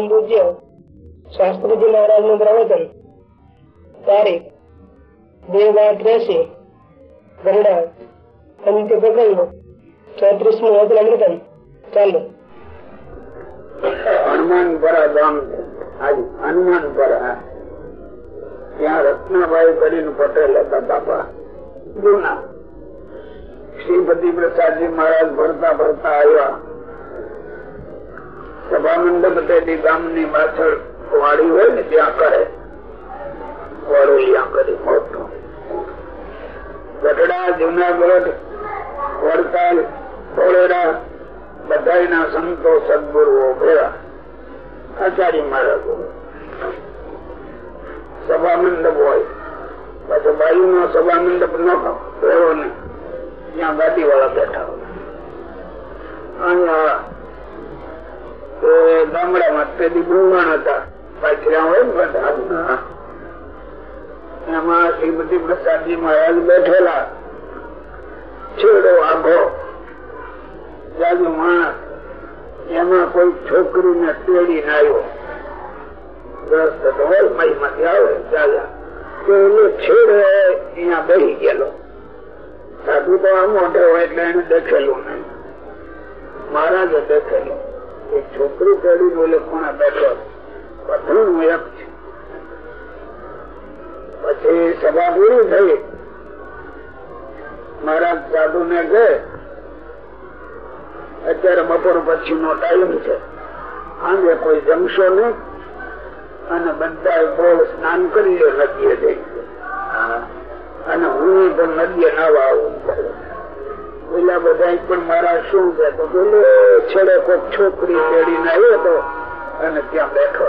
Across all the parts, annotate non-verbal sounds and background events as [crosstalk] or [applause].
પૂજ્ય શાસ્ત્રીજી મહારાજનું પ્રવચન. તારીખ બે બાર ત્રેસી, ગરડા અંત્ય પ્રકરણ ચોત્રીસનું અગ્રમૃતમ ચાલો. હનુમાન પરા ગામ હનુમાન પરા ત્યાં રત્નાભાઈ કરીને પટેલ હતા બાપા. જૂના શ્રીપતિ પ્રસાદજી મહારાજ ભરતા ભરતા આવ્યા. સભા મંડપ તેથી ગામની પાછળ વાડી હોય ને, ત્યાં કરે. વરોલિયા કરી. મોટું ગઢડા, જુનાગઢ, વડતાલ ધોળેરા બધા સંતો સદગુરુઓ ભેળા. આચાર્ય મહારાજ. સભા મંડપ હોય. પછી બાયુ નો સભા મંડપ ન ને ત્યાં ગાડી વાળા બેઠા હોય. અહીંયા ગામડામાં પેલી બ્રહ્માંડ હતા. પાછળ હોય ને બધા. એમાં શ્રીમતી પ્રસાદજી મહારાજ બેઠેલા. છેડો, આઘો. જાજુ માણસ. એમાં કોઈ છોકરી ને તેડી આવ્યો. ગ્રસ્ત તો આવે. ચાલ્યા તો એનો છેડો અહીંયા બેસી ગયેલો. સાધુ તો આ મોઢે હોય એટલે એને દેખેલું નહીં. મહારાજે દેખેલું. એક છોકરી પેઢી બોલે, કોણ બેઠો પથરું એક છે. પછી સભા પૂરી થઈ. મહારાજ સાધુ ને કહે અત્યારે બપોર પછી નો ટાઈમ છે. આજે કોઈ જમશો નહીં. અને બધા બહુ સ્નાન કરી લે નદીએ જઈ અને હું પણ નદીએ નાવા આવું. પેલા બધા પણ મારા શું કહેતો બોલો, છેડે કોઈક છોકરી તેડીને આવ્યો હતો અને ત્યાં બેઠો.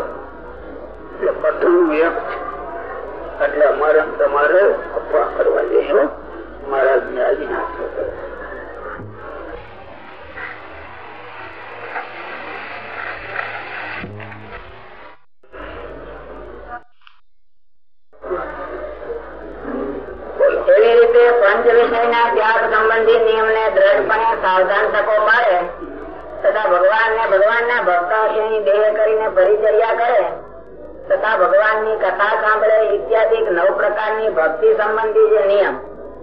એટલે બધું એક છે. એટલે અમારે તમારે અફવા કરવા જઈશો મહારાજ ને આજ્ઞા એવી રીતે પંચ વિષયના ત્યાગ સંબંધિત નિયમ ને દ્રઢપણે સાવધાન તકો પાડે, તથા ભગવાન ને ભગવાન ના ભક્તોની દેહ કરીને પરિચર્યા કરે, તથા ભગવાનની કથા સાંભળે ઇત્યાદિ નવ પ્રકારની ભક્તિ સંબંધી જે નિયમ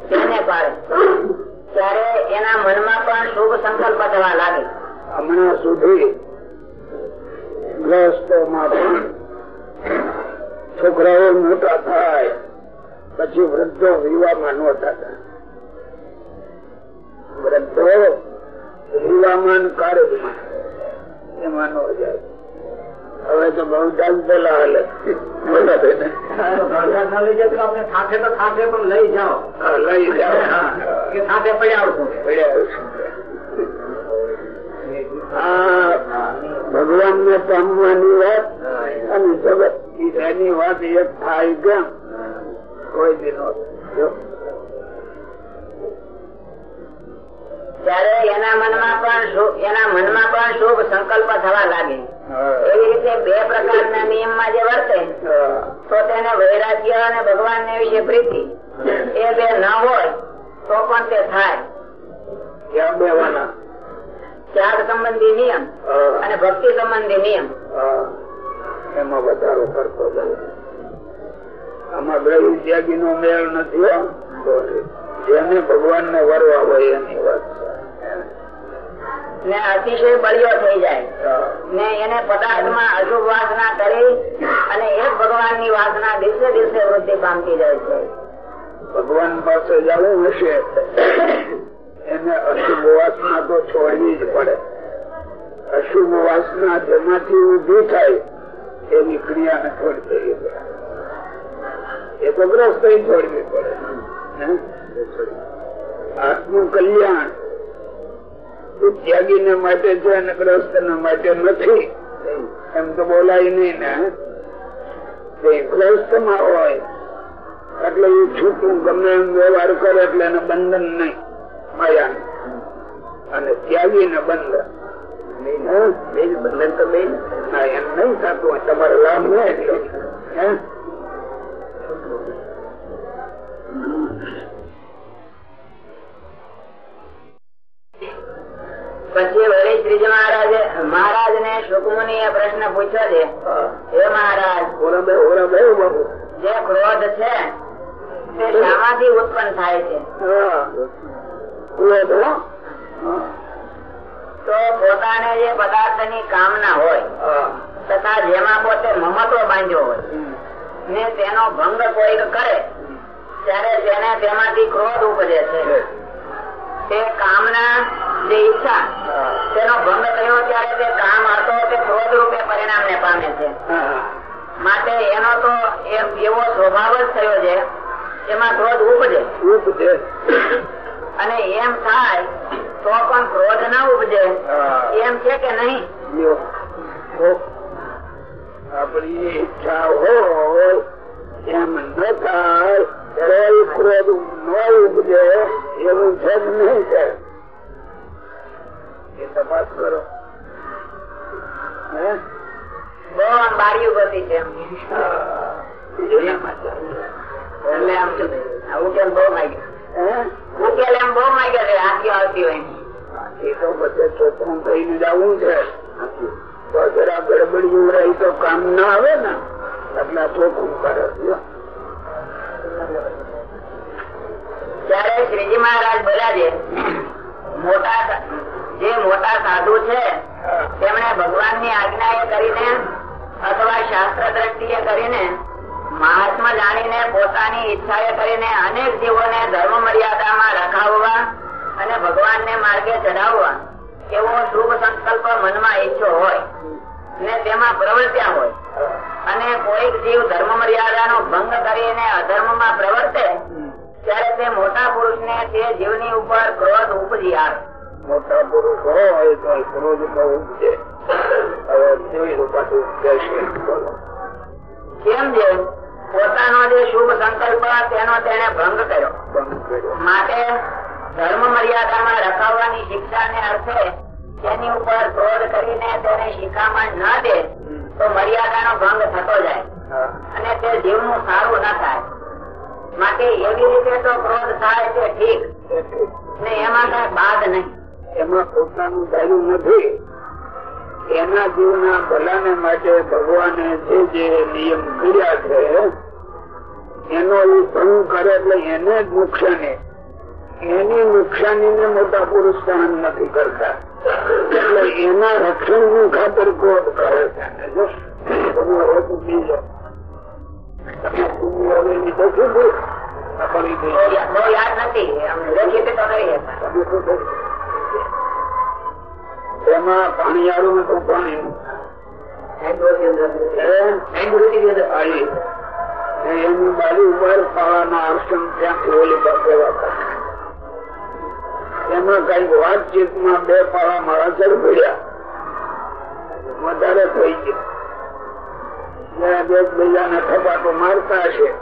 તેને પાડે. ત્યારે એના મનમાં પણ શુભ સંકલ્પ થવા લાગે. હમણાં સુધી ગ્રસ્તોમાં પણ છોકરાઓ મોટા થાય, પછી વૃદ્ધો વિવાહમાં નહોતા હતા વૃદ્ધો વિવાહમાન કાર્યમાં એમાં નો હવે તો બહુ ચાલતેલા હાલે. મોટા થઈને સાથે ભગવાન ને પામવાની વાત અને જગત એની વાત એક થાય કેમ? કોઈ દી ત્યારે એના મનમાં પણ એના મનમાં પણ શુભ સંકલ્પ થવા લાગે. એવી રીતે બે પ્રકારના નિયમમાં જે વર્તે તો તેને વૈરાગ્ય અને ભગવાન ને વિશે પ્રીતિ. એ બે ન હોય તો પણ તે થાય. ત્યાગ સંબંધી નિયમ અને ભક્તિ સંબંધી નિયમ. એમાં વધારો કરતો આમાં બે ત્યાગી નો મેળ નથી. જેને ભગવાન ને વરવા હોય એની વાત ને અતિશય બળિયો થઈ જાય. ને એને પદાર્થમાં અશુભ વાસના કરી અને એક ભગવાનની વાસના દિવસે દિવસે વૃદ્ધિ પામતી જાય છે. ભગવાન પાસે જવું હશે, એને અશુભ વાસના તો છોડવી જ પડે. અશુભ વાસના જેમાંથી ઊભી થાય એની ક્રિયાને છોડી દેવી પડે એ તો ગ્રસ્ત છોડવી પડે. હે? ત્યાગી ને માટે છે અને ગ્રસ્ત ને માટે નથી. એમ તો બોલાય નહીં ને. ગ્રસ્તમાં હોય એટલે એ છૂટું ગમે એમ વ્યવહાર કરે એટલે એને બંધન નહીં માયા અને ત્યાગી ને? બંધન બંધન તો એમ નહીં થતું હોય તમારે લાભ ન એટલો. પછી વળી શ્રીજી મહારાજ મહારાજ ને સુકમુનિએ પ્રશ્ન પૂછ્યો છે. હે. મહારાજ જે ક્રોધ છે તે શામાંથી ઉત્પન્ન થાય છે. તો પોતાને જે પદાર્થની કામના હોય તથા જેમાં પોતે મમત્વ બાંધ્યો હોય ને તેનો ભંગ કોઈક કરે ત્યારે તેને તેમાંથી ક્રોધ ઉપજે છે. તે કામના જે ઈચ્છા તેનો ભંગ થયો ત્યારે તે કામ હતો તે ક્રોધ રૂપે પરિણામ ને પામે છે. માટે એનો તો એવો સ્વભાવ જ થયો છે એમાં ક્રોધ ઉપજે. ઉપજે. અને એમ થાય તો પણ ક્રોધ ના ઉપજે. એમ છે કે નહીં? આપણી ઈચ્છા હોય એમ ન થાય ક્રોધ ન ઉપજે એવું છે નહીં છે. એ તપાસ કરો. આવતી હોય એ તો બધે ચોખ્ખું થઈને જવું છે. તો જરા તો કામ ના આવે ને. એટલે ચોખ્ખું કરે. ત્યારે શ્રીજી મહારાજ બોલ્યા મોટા જે મોટા સાધુ છે, તેમણે ભગવાનની આજ્ઞા એ કરીને અથવા શાસ્ત્ર દ્રષ્ટિએ કરીને મહાત્મા જાણીને પોતાની ઈચ્છા એ કરીને અનેક જીવોને ધર્મ કોઈક જીવ ધર્મ મર્યાદાનો ભંગ કરીને અધર્મમાં પ્રવર્તે ત્યારે તે મોટા પુરુષ ને તે જીવની ઉપર ક્રોધ ઉપજી આવે. મોટા પુરુષ હોય તો ક્રોધ બહુ ઉપજે. હવે કેમ છે પોતાનો જે શુભ સંકલ્પ તેનો તેને ભંગ કર્યો. માટે ધર્મ મર્યાદામાં રખાવવાની શિક્ષાને અર્થે તેની ઉપર ક્રોધ કરીને તેને શિખામણ ન દે તો મર્યાદાનો ભંગ થતો જાય. અને તે જીવનું સારું ના થાય. માટે એવી રીતે તો ક્રોધ થાય છે, ઠીક. ને એમાં કઈ બાદ નહીં. એમાં પોતાનું ધાર્યું નથી. એના જીવના ભલાને માટે ભગવાને જે જે નિયમ કર્યા છે, એનો એ ભંગ કરે એટલે એને જ નુકસાની એની નુકસાની ને મોટા પુરુષ સહન નથી કરતા. એટલે એના રક્ષણની ખાતર ક્રોધ કરે છે. હતા? એમાં પાણીયાળું ને તો પાણી? એની બાજુ ઉપર પાવાના આસન ત્યાંથી ઓલી પાસે એમાં કંઈક વાતચીતમાં બે પાવા મારા ચડ ભેડ્યા. વધારે થઈ ગયું. એકબીજાને થપાટો મારતા હશે.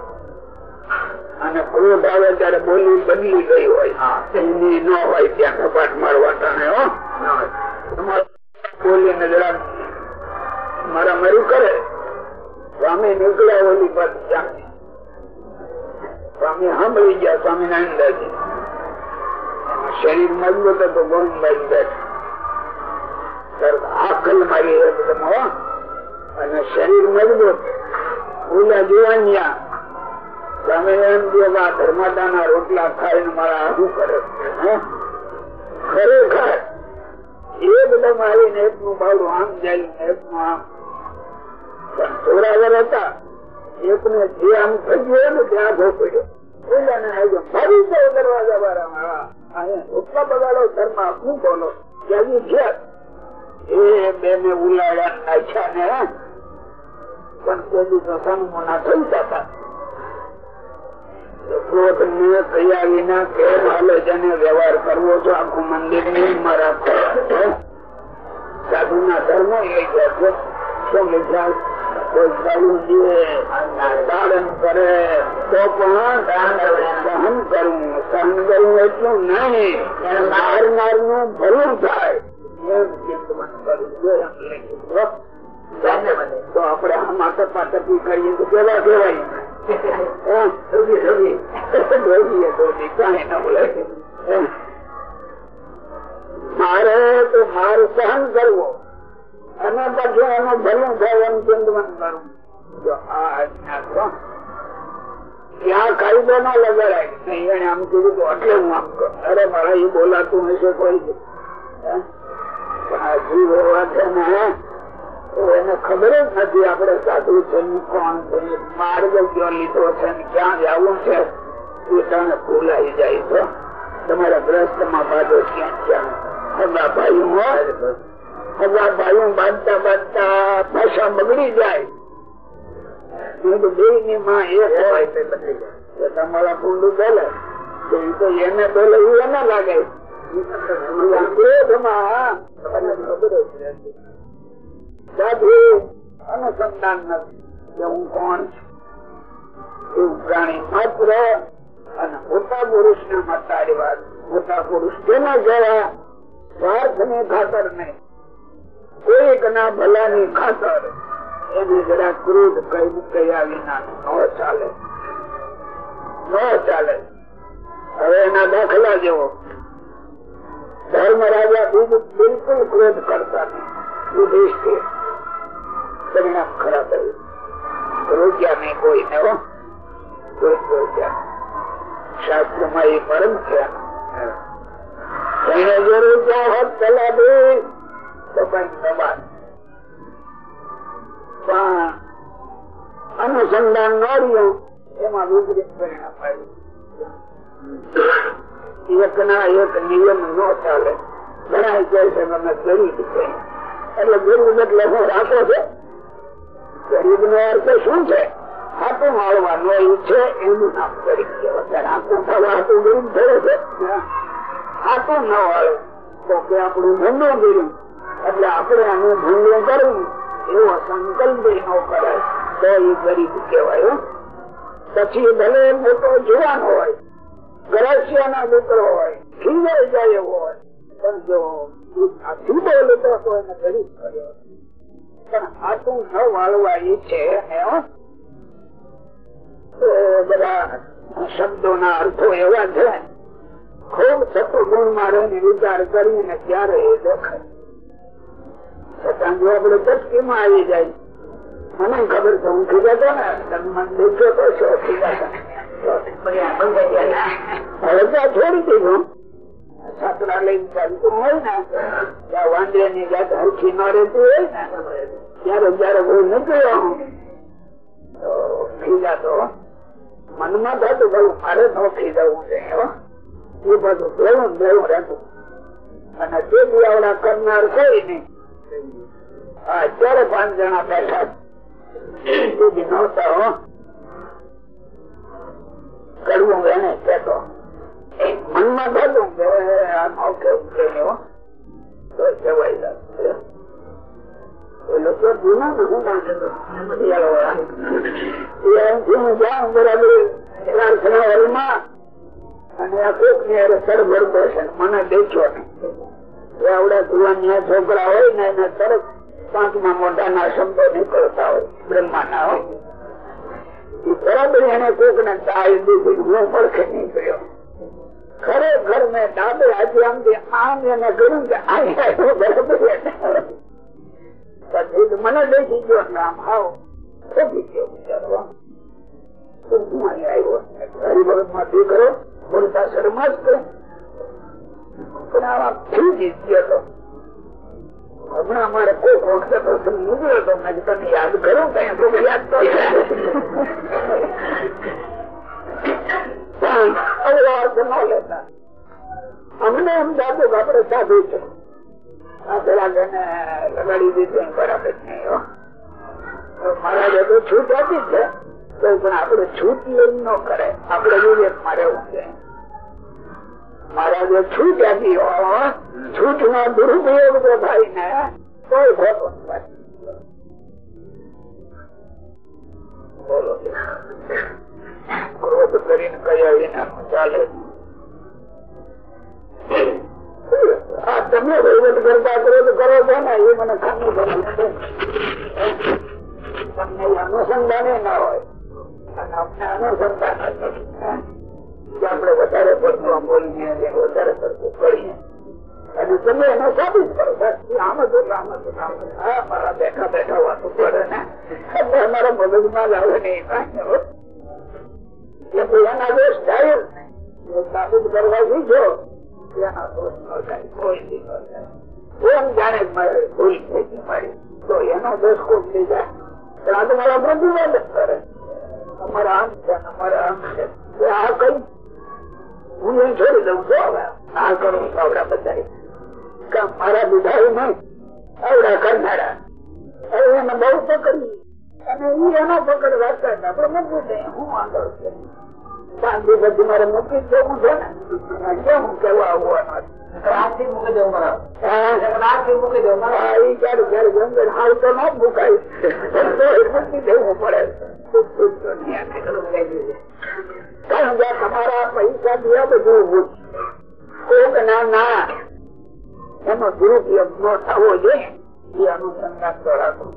અને ક્રોધ આવે ત્યારે બોલી બદલી ગઈ હોય. એની ન હોય ત્યાં થપાટ મારવા તને હો. તમારે બોલીને જરા મારા મારું કરે. સ્વામી નીકળ્યા ઓલી પર સ્વામી સાંભળી ગયા સ્વામિનારાયણ દાદી શરીર મજબૂત હતું ગોવિંદભાઈ બેઠ. આકલ મારી એકદમ હો. અને શરીર મજબૂત. ઓલા તમે એમ દેવ આ ધર્માદાના રોટલા ખાઈને મારા શું કરે ખરેખર. એકદમ આવીને એકનું બાવડું આમ જાય ને એકનું આમ. પણ ચોરાવર હતા એકને જે આમ થયું ને ત્યાં ઘોપડ્યો ઓલાને લાગ્યો, ફરી ગયો દરવાજા વાળા અહીંયા રોટલા બગાડો ઘરમાં શું બોલો? ત્યાંથી ઘેર. એ બે ને નાખ્યા ને પેલી તો સન્મુના થઈ જતા. ક્રોધ ને કેમ હાલે જેને વ્યવહાર કરવો છો, આખું મંદિર નિયમમાં રાખો સાધુ ના ધર્મ એ છે. શું વિચાર? તો નું થાય. કરવું. તો આપડે આમાં ટપાટપી કરીએ તો કેવા કહેવાય. [laughs] [laughs] મારે તો હાર સહન કરવો. અને પછી એનું ભલું થાય એમ ચિંતન કરું જો આ આજ્ઞા તો ત્યાં કાયદો ના લગાડાય. નહીં એને આમ કીધું તો એટલે હું આમ કરું. અરે મારા એ બોલાતું હશે કોઈ. હે? પણ આ જીવ એવા છે ને એને ખબર જ નથી આપડે સાધુ છે કોણ છે માર્ગ કયો લીધો છે ક્યાં જવું છે? તને ભૂલાઈ જાય તો તમારા ગ્રસ્તમાં બાજો ક્યાં? ક્યાં બે તો એને બોલે, એ એને લાગે. ખબર સાધુ અનુસંધાન નથી. કે હું કોણ છું? પ્રાણી માત્ર અને મોટા પુરુષ ને મતારી વાત. મોટા પુરુષ તેના જેવા સ્વાર્થની ખાતર નહીં. કોઈક ના ભલા ની ખાતર એને જરા ક્રોધ કઈ કયા વિના ન ચાલે. ન ચાલે. હવે એના દાખલા જેવો. ધર્મ રાજા બિલકુલ ક્રોધ કરતા નહીં. યુધિષ્ઠિર. પરિણામ ખરાબ આવ્યું રોક્યા નહીં કોઈ રોક્યા શાસ્ત્રમાં એ પરમ છે. ન એમાં વિપરીત પરિણામ આવ્યું. એક ના એક નિયમ ન ચાલે. ઘણા કહે છે મને ગરીબ છે. એટલે ગરીબ એટલે હું રાખો છે? ગરીબ નો અર્થ શું છે? હાથું માળવાનો છે, એનું નામ ગરીબ કહેવાય. હાથું ગરીબ થયો છે. હાથું ન વાળે, તો કે આપણું ધંધો ગરીબ. એટલે આપણે આનું ધંધો કરવું. એવો સંકલ્પ ન કરે તો એ ગરીબ કહેવાય પછી ભલે મોટો જુવાન હોય ગરાસિયા ના દીકરો હોય ખીજાઈ જાય એવો હોય, પણ જો ગરીબ કર્યો. પણ આટલું ન વાળવા એ બધા શબ્દો ના અર્થો એવા છે. ખૂબ સત્વગુણમાં વિચાર કરીને ત્યારે એ દેખાય? છતાં જો આપડે ચટકી માં આવી જાય મને ખબર છે હું ખીજાતો ને મન દેખ્યો તો છો ખીજાતા હવે ત્યાં છોડી દીધું. છાત્રા છે અને તે દિયાવડા કરનાર કોઈ નહીં. અત્યારે પાંચ જણા બેઠા સુધી નહોતા, હો. કરવું એને કેતો મનમાં થતું કે આમાં નોકે ઉકે તો જવાય લોકો જૂના છે મને છોકરા હોય ને એને તરત પાંચમા મોઢા ના શબ્દો નીકળતા હોય બ્રહ્મા ના હોય બરાબર એને કોક ને તાળ દીધી હું પડખે નીકળ્યો. ખરેખર મેં ડાબે આજે આમ આમ એને કર્યું કે પછી મને દેખી ગયો નામ આવો. ખોટી ગયો બિચારો. હરિભગતમાં જ પણ આવા ગયો હમણાં મારે કોઈ વખતે પ્રસંગ નીકળ્યો તો મેં યાદ કરો કોઈ યાદ તો અમને એમ દાદુ આપડે સાધુ છે. બરાબર નહીં મહારાજે તો છૂટ આપી છે પણ આપડે છૂટ લઈ ન કરે. આપડે વિવેકમાં રહેવું છે. મહારાજે છૂટ આપી છૂટ નો દુરુપયોગ તો ને. કોઈ ખોટો બોલો. ક્રોધ કરીને કયા વિના ચાલે? તમે વહીવટ કરતા કરો તો કરો છો ને એ મને ખામી તમને અનુસંધાને ના હોય. આપડે વધારે બોલીએ વધારે પડતું કરીએ. અને તમે એને સાબિત કરો. આમ જ આમ જ હતું, આમ જ. હતું. હા મારા બેઠા બેઠા વાતો કરે ને. અમારા મગજમાં લાવે નહીં એટલે એના દોષ આ કરે. આવડા બધા મારા બુધાઈ નહીં આવડા કરનારા. એને બહુ પકડી. અને એ એનો પકડ રાખતા હતા. આપણે હું આગળ પાંચ બધી મારે મૂકી જવું છે ને? કેમ કેવું આવવાનો મૂકી દેવું મૂકી દેવું હાલ તો ન મુકાય. તો એ મૂકી દેવું પડે. કારણ કે તમારા પૈસા દિયા બધું કોક ના ના. એનો દુરુપયોગ ન થવો જોઈએ. એ અનુસંધાન રાખવું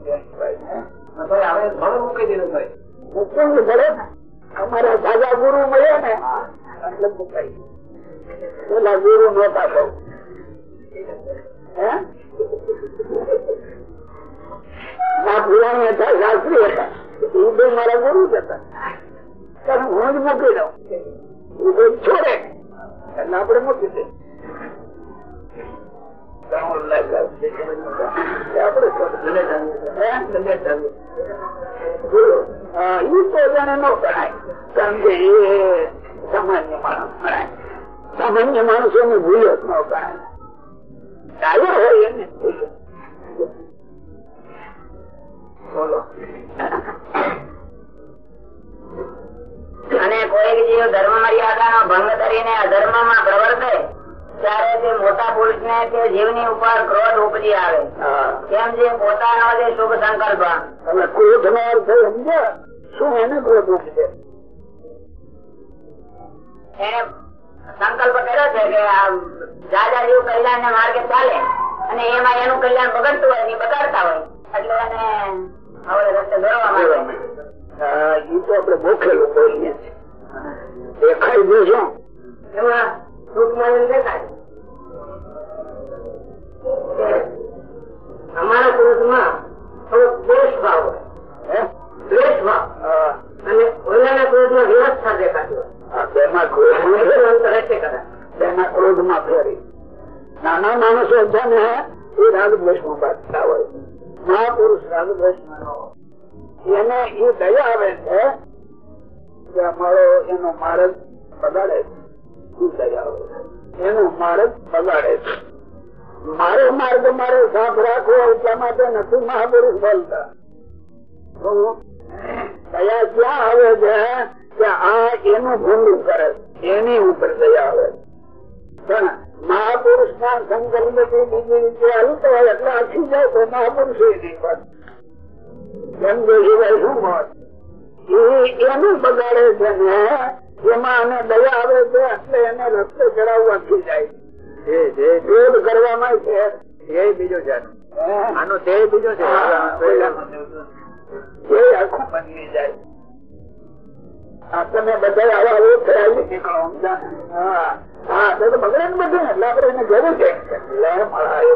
હવે મૂકી દીધું મૂકવું ને? અમારા સાજા ગુરુ મળ્યા ને, એટલે મુકાય પેલા ગુરુ નતા બહુ. શાસ્ત્રી હતા. એ મારા ગુરુ જ હતા. હું જ મૂકી દઉં. એટલે આપડે મૂકી દઈએ. સામાન્ય માણસની ભૂલો જ ન ગણાય હોય એને અને કોઈક જીવ ધર્મ મર્યાદા નો ભંગ કરીને અધર્મમાં પ્રવર્તે ત્યારે તે મોટા પુરુષ ને તે જીવની ઉપર ક્રોધ ઉપજી આવે. કેમ જે પોતાનો જે શુભ સંકલ્પ. તમે ક્રોધ નો અર્થ સમજ્યા શું એને ક્રોધ ઉપજે? એને સંકલ્પ કર્યો છે કે આ જીવ કલ્યાણ ના માર્ગે ચાલે અને એમાં એનું કલ્યાણ બગડતું હોય ને બગાડતા હોય. એટલે એને હવે રસ્તે દોરવા માંગે હા, તો આપડે બોખેલું બોલીએ દેખાય ટૂંકમાં દેખાય. અમારા પુરુષમાં દ્વેષ ભાવ હોય. દ્વેષ ભાવ. અને ઓલાના પુરુષમાં વ્યવસ્થા દેખાતી હોય. ક્રોધમાં કદાચ. ક્રોધમાં ફેરી. નાના માણસો છે ને એ રાગદ્વેષમાં બાંધતા હોય. મહાપુરુષ રાગદ્વેષમાં ન એને એ દયા આવે છે કે અમારો એનો માર્ગ બગાડે છે. એ દયા આવે. એનો માર્ગ બગાડે છે. મારો માર્ગ મારે સાફ રાખવો એટલા માટે નથી મહાપુરુષ બોલતા. દયા ક્યાં આવે છે? કે આ એનું ભૂંડું કરે એની ઉપર દયા આવે પણ મહાપુરુષ ના સંકલ્પ બીજી રીતે હલતો હોય એટલે આખી જાય તો મહાપુરુષ નહીં પણ એમ શું મત એ એનું બગાડે છે ને, એમાં અને દયા આવે છે એટલે એને રસ્તે ચડાવવાથી જાય ક્રોધ કરવામાં ધ્યેય બીજો છે? આનો ધ્યેય બીજો છે. એ આખું બદલી જાય. આ બધા આવા ઓછા નીકળો હા. હા તો બગડે ને બધું એટલે આપડે એને જરૂર છે.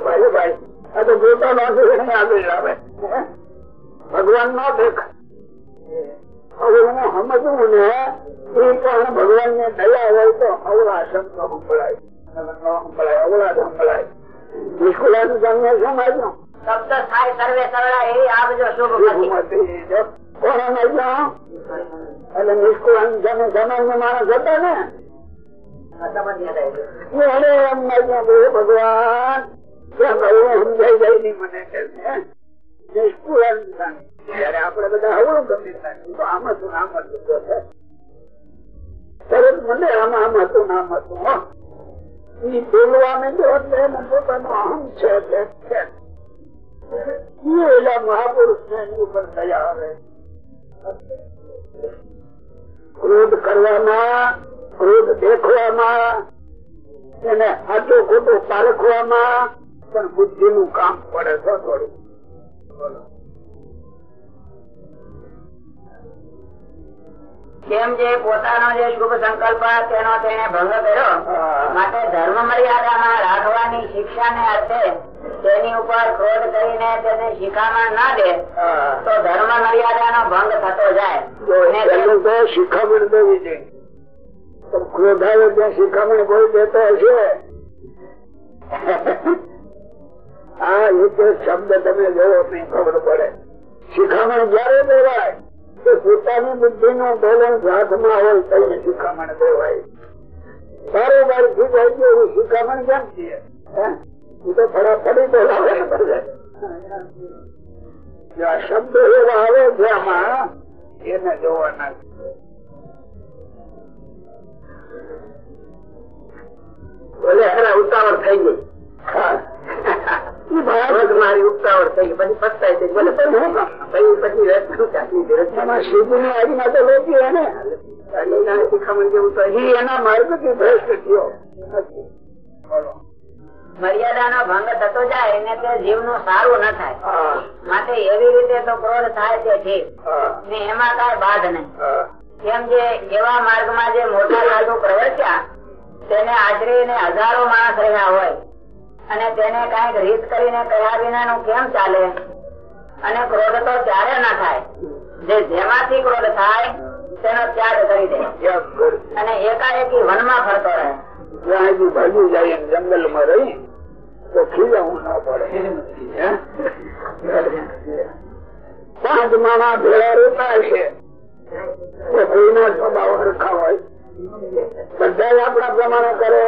ભાઈ ભાઈ. આ તો પોતાનો એને આગળ લાવે. હે? ભગવાન નો દેખ હવે હું સમજવું ને એ પણ ભગવાન ને દયા હોય તો અવળા શબ્દ સંભળાય ભગવાન આપડે બધા હવળું ગમે આમ હતું આમ હતું તરત મને આમ આમ હતું આમ હતું મહાપુરુષ ને એની ઉપર દયા આવે. ક્રોધ કરવામાં ક્રોધ દેખવામાં એને સાચો ખોટો પારખવામાં પણ બુદ્ધિ નું કામ પડે છે થોડું. કેમ જે પોતાનો જે શુભ સંકલ્પ તેનો તેને ભંગ કર્યો. માટે ધર્મ મર્યાદામાં રાખવાની શિક્ષાને અર્થે તેની ઉપર ક્રોધ કરીને તેને શિખામણ ના દે તો ધર્મ મર્યાદાનો ભંગ થતો જાય. શિખામણ દેવી છે ત્યાં શિખામણ કોઈ દેતો હશે? [laughs] આ રીતે શબ્દ તમે જોવો નહીં ખબર પડે. શિખામણ જયારે દેવાય? તો પોતાની બુદ્ધિ નું બેલેન્સ હાથમાં હોય તો શિખામણ દેવાય બારોબારથી જાય ગયો એવું શિખામણ કેમ છીએ હું? તો ફટાફટી બોલાવે શબ્દો એવા આવે છે આમાં એને જોવાના ખરા ઉતાવળ થઈ ગઈ. મારી ઉતાવળ થઈ. પછી પસ્તાય બોલે પછી ને. એના જેવું માર્ગથી ભ્રષ્ટ થયો. મર્યાદાનો ભંગ થતો જાય એને તે જીવનું સારું ન થાય. માટે એવી રીતે તો ક્રોધ થાય છે જીવ. ને એમાં કઈ બાદ નહીં. કેમ જે એવા માર્ગમાં જે મોટા સાધુ પ્રવર્ત્યા તેને આશરીને હજારો માણસ રહ્યા હોય. અને તેને કંઈક રીત કરીને કર્યા વિના નું કેમ ચાલે? અને ક્રોધ તો ત્યારે ના થાય? જે જેમાંથી ક્રોધ થાય તેનો ત્યાગ કરી દે. અને એકાએકી વનમાં ફરતો રહે. જ્યાં ભાગી જાય જંગલમાં રહી તો ખીજાવું ના પડે. પાંચ માણા ભેળા રહેતા હશે કોઈનો સ્વભાવ હરખા હોય? બધા આપણા પ્રમાણે કરે.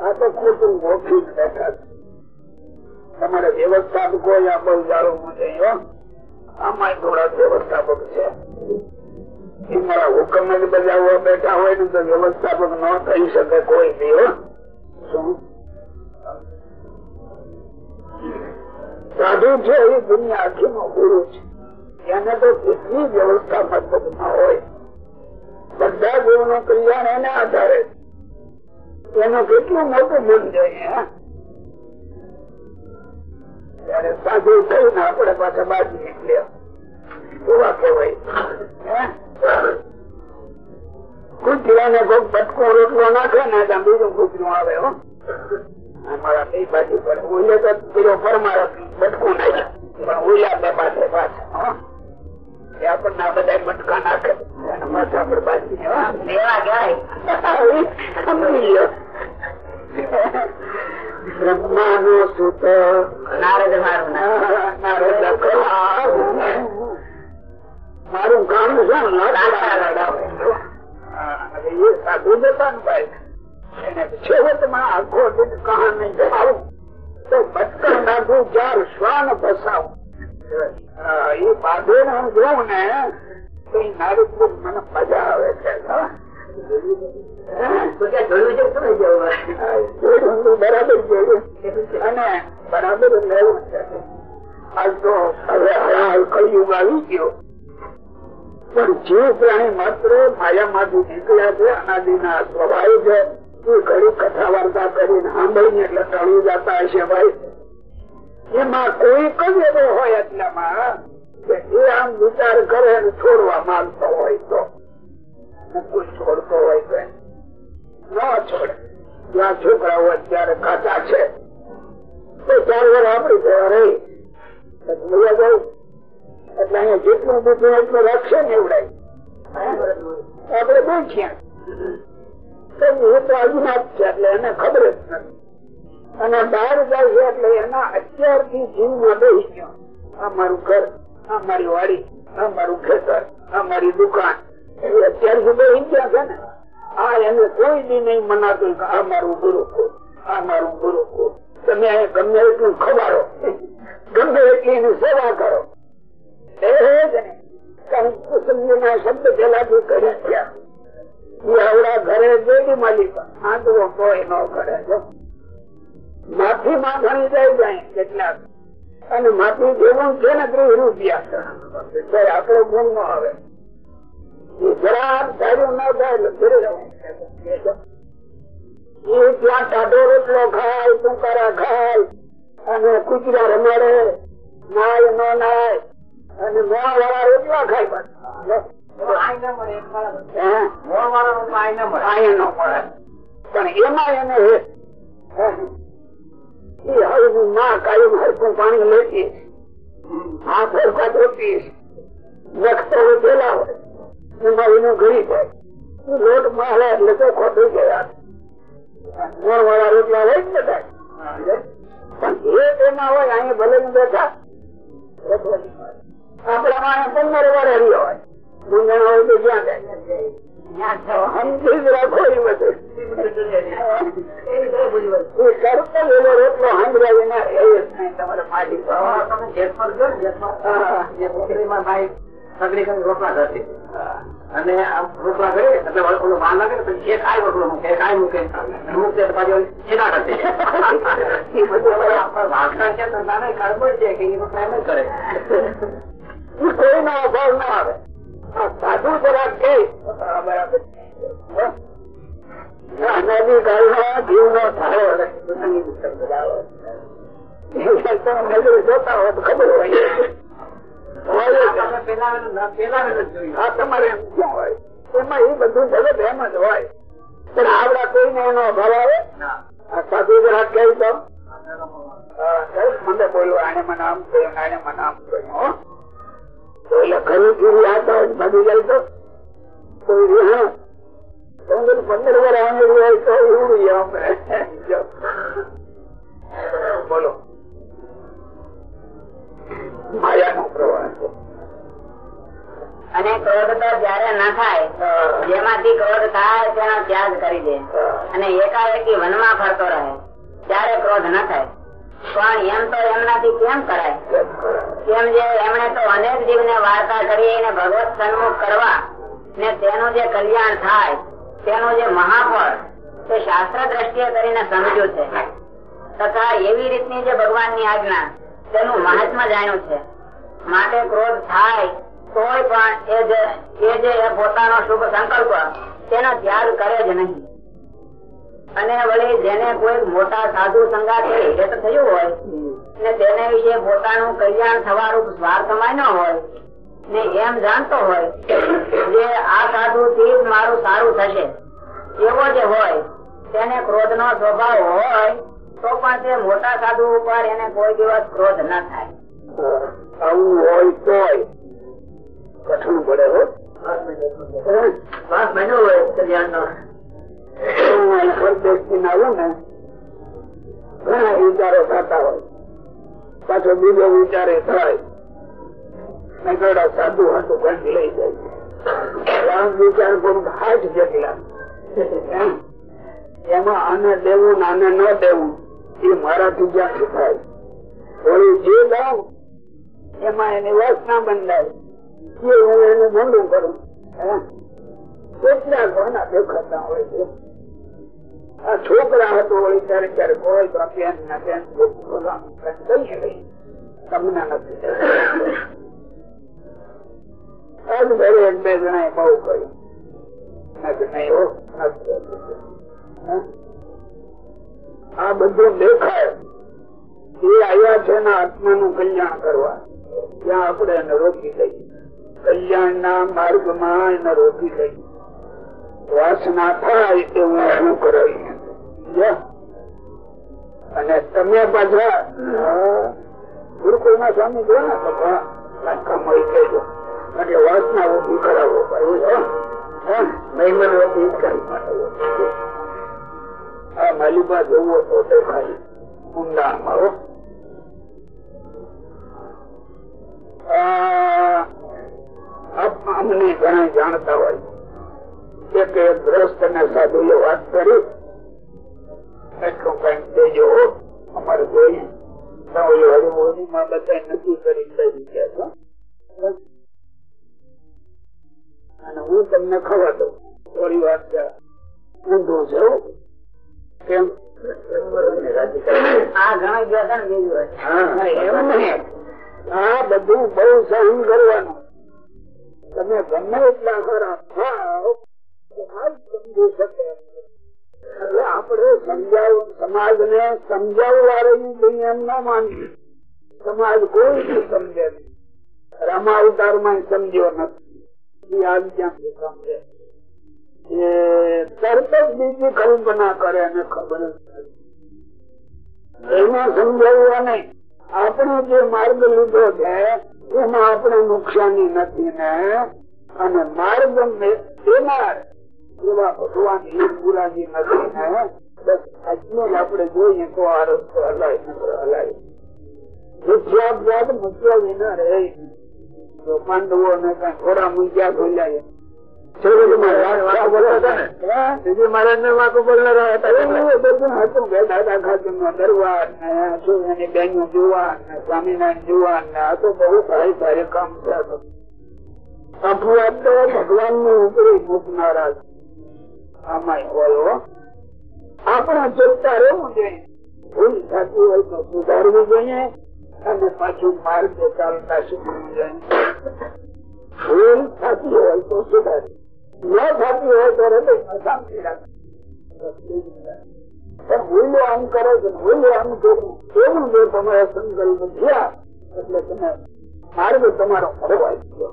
આ તો ખોટું મોખી બેઠા છે. તમારે વ્યવસ્થાપકો આ બહુ જાળવવું જોઈએ આમાં થોડા વ્યવસ્થાપક છે. એ મારા હુકમ જ બજાવવા બેઠા હોય ને તો વ્યવસ્થાપક ન થઈ શકે કોઈ બી, હો. શું? સાધુ છે એ દુનિયા આખી નો ગુરુ છે. એને તો કેટલી વ્યવસ્થા મતલબમાં હોય. બધા જીવનું કલ્યાણ એને આધારે. છે. એનું કેટલું મોટું મન જોઈએ? ત્યારે પાછા બાજુ નીકળ્યા. ત્યાં બીજું કૂતરું આવે, હો. અમારા બે બાજુ પર ઓલે તો બટકું નાખ્યા પણ ઓલા બે પાસે. એ આપણને આ બધા બટકા નાખે. અને પાછા દેવા કહેવાય. સમજી લો સુત. નારદ મારું ના. મારું કામ છે ને સાધુ જતા ભાઈ. એને આખો કહાની જણાવું. તો બટકર નાખું ચાર શ્વાન ફસાવું એ બાંધે ને હું જોઉં ને તો એ નારદ મને મજા આવે છે હા. તો ક્યાં જોયું છે શું જવું હા, જોયું તો બરાબર જોયું અને બરાબર લેવું છે. આજ તો હવે હાલ કળિયુગ આવી ગયો. પણ જે પ્રાણી માત્ર માયામાંથી નીકળ્યા છે અનાદિના સ્વભાવ છે. એ ઘડી કથા વાર્તા કરીને સાંભળીને એટલે ટળી જતા હશે ભાઈ. એમાં કોઈક જ હોય એટલામાં એ આમ વિચાર કરે અને છોડવા માંગતો હોય તો. છોડતો હોય તો ચાર વાર આપડી સેવા રહી એટલે અહીંયા જેટલું બુદ્ધિ એટલું રાખશે ને એવડાય. આપડે બેઠ્યા એ તો અજ્ઞાત છે, એટલે એને ખબર જ નથી. અને બહાર જાય છે એટલે એના અત્યારથી જીવમાં બેસી ગયો. આ મારું ઘર, આ મારી વાડી, આ મારું ખેતર, આ મારી દુકાન, એ અત્યારથી બેસી ગયા છે ને. આ એને કોઈ દી નહીં મનાતું કે આ મારું ગુરુકુળ આ મારું ગુરુકુળ તમે ગમે એટલું ખવાડો, ગમે એટલી એની સેવા કરો. એ જ ને. કારણ ના શબ્દ પેલાથી કરી ગયા ઘરે જેવી માલિક. આંધળો કોઈ ન કરે જો. માફી માં ઘણી જાય જાય કેટલાક. અને માથું જેવું છે ને ત્રીસ રૂપિયા આપણો ગુણ નો આવે. એ જરા ના થાય એટલે જવું ત્યાં ટાઢો રોટલો ખાય ટુંકારા ખાય અને કુચરા રમાડે નાય નો નાય અને મોણા વાળા રોટલા ખાય પાછા. આય ન મળે. પણ એમાં એને એ હવે માં કાયમ હરખું પાણી હોય જાય. અહીં ભલે બેઠા. આપણા માણસ પંદર વાર હોય. મૂંઝાણ હોય તો ક્યાં જાય. અને આમ રોટલા કરે એટલે ઓલો માલ લાગે ને પછી એક આય રોટલો મૂકે એક આય મૂકે. તો પાછી ઓલી કરે એ બધું છે તો નાના ગડબડ છે કે એ કરે. કોઈ ના અભાવ ના આવે. સાધુ જરાક જોતા ખબર હોય. તમારે એમ હોય? એમાં એ બધું જગત એમ જ હોય. પણ આવડા કોઈને એનો અભાવ આવે? સાધુ જરાક કહી સરસ મને બોલવા આને મને આમ કહ્યું આને મને આમ કહ્યું ભાગી જાય તો? પંદર વાર આવેલું હોય તો એવું. બોલો. માયાનો પ્રવાહ અને ક્રોધ તો જયારે ના થાય. જેમાંથી ક્રોધ થાય તેનો ત્યાગ કરી દે. અને એકાએકી વનમાં ફરતો રહે ત્યારે ક્રોધ ન થાય. પણ એમ તો એમનાથી કેમ કરાય? કેમ જે એમણે તો અનેક જીવને વાર્તા કરી ભગવત સન્મુખ કરવા ને તેનું જે કલ્યાણ થાય, તેનું જે મહાફળ તે શાસ્ત્ર દ્રષ્ટિએ કરીને સમજ્યું છે. તથા એવી રીતની જે ભગવાનની આજ્ઞા, તેનું મહાત્મા જાણ્યું છે. માટે ક્રોધ થાય, તોય પણ એ જે પોતાનો શુભ સંકલ્પ, તેનો ત્યાગ કરે જ નહીં. અને વળી જેને કોઈ મોટા સાધુ સંગાથી હેત થયું હોય. ને તેને વિશે પોતાનું કલ્યાણ થવાનું સ્વાર્થ માન્યો હોય ને એમ જાણતો હોય જે આ સાધુ થી મારું સારું થશે. એવો જે હોય તેને ક્રોધ નો સ્વભાવ હોય તો પણ તે મોટા સાધુ ઉપર એને કોઈ દિવસ ક્રોધ ના થાય. આવું હોય તો કઠણ પડે હો. પાંચ મહિનો હોય કલ્યાણ નો હું અહીં પરદેશથી આવું ને ઘણા વિચારો થતા હોય પાછો બીજો વિચારે થાય મેં કહેતા સાધુ હતું કંઈ લઈ જાય આમ વિચાર કરું તો હાથ જેટલા એમ. એમાં આને દેવું ને આને ન દેવું એ મારાથી જ્યાંથી થાય વળી જે લઉં એમાં એની વાસના બંધાય એ હું એનું મોંડું કરું હે? કેટલા ઘણા દેખાતા હોય છે આ છોકરા હતો આ બધું દેખાય. એ આવ્યા છે આત્મા નું કલ્યાણ કરવા. ત્યાં આપણે એને રોકી દઈએ કલ્યાણ ના માર્ગમાં એને રોકી લઈએ. વાસના થાય એવું શું કરાવીએ જો. અને તમે પાછા ગુરુકુળ ના સ્વામી જો ને, તો મળી કહેજો એટલે વાસના ઊભી કરાવો? મહેમાન વતી જ કરી માટે આ માલિબા જોવો તો દેખાય ઊંડાણમાં, હો. અમને ઘણા જાણતા હોય. એક ગ્રસ્ત ને સાધુ એ વાત કરી. એટલું કઈ દેજો અમારે જોઈએ હરિમોહની માં બધા નક્કી કરી લઈ ગયા છો અને હું તમને ખબર દઉં થોડી વાત ઊંધું છે. કેમ? આ ઘણો વ્યસન હા, બધું બહુ સહન કરવાનું. તમે ગમે એટલા ખરા સમજી શકે. એટલે આપણે સમજાવ સમાજ ને સમજાવવાળી કોઈ એમ ના માનવી સમાજ કોઈ સમજે નહીં. રામા અવતારમાં સમજ્યો નથી. એ ક્યાંથી સમજે તરત જ બીજી કલ્પના કરે અને ખબર એને સમજાવવા નહીં. આપણે જે માર્ગ લીધો છે, એમાં આપણે નુકસાની નથી ને. અને માર્ગ એમાં એવા ભગવાન એ પુરાજી નથી ને બસ આટલું જ આપણે જોઈએ તો આ રસ્તો હલાય હલાય. મિથ્યાપવાદ મૂક્યા વિના રહે જો પાંડવો ને? કઈ થોડા મૂક્યા ખોલ્યા સ્વામિનારાયણ જુવાન ને આ તો બહુ ભારે ભારે કામ થયા અપવાદ તો ભગવાનની ઉપરી મૂકનારા આમાં હોય આપણા ચેતતા રહેવું જોઈએ. ભૂલ થતી હોય તો સુધારવું જોઈએ અને પાછું માર્ગ ચાલતા શીખવું જોઈએ. ભૂલ થતી હોય તો સુધારી. ન થતી હોય તો હૃદયમાં શાંતિ ભૂલો આમ કરો છો, ભૂલો આમ કરવું એવું જો તમારા સંકલ્પ થયા, એટલે તમે માર્ગ તમારો ફરવાઈ ગયો.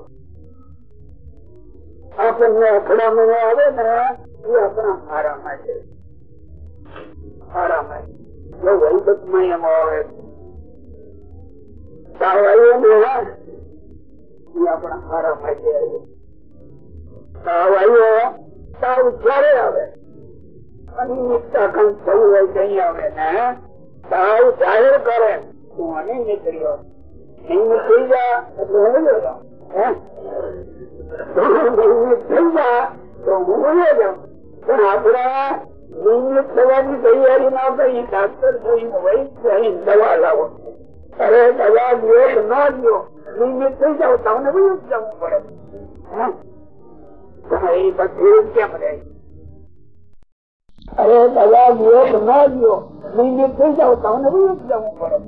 આપણને અથડામણ આવે ને, એ આપણા મારા માટે મારા માટે જો વૈદકમાં એમ આવે. તાવ આવ્યો ને એ આપણા મારા માટે આવ્યો તાવ ક્યારે આવે? અનિયમિતતા થયું હોય કઈ આવે ને? તાવ જાહેર કરે. હું અનિયમિત રહ્યો નહીં થઈ જા. એટલે હું? અરે દવા દો ના દો નિયમિત થઈ જાવ તમને બધું જવું પડે કેમ રહે અરે દવા દો ના દો નિયમિત થઈ જાવ તમને બધું જવું પડે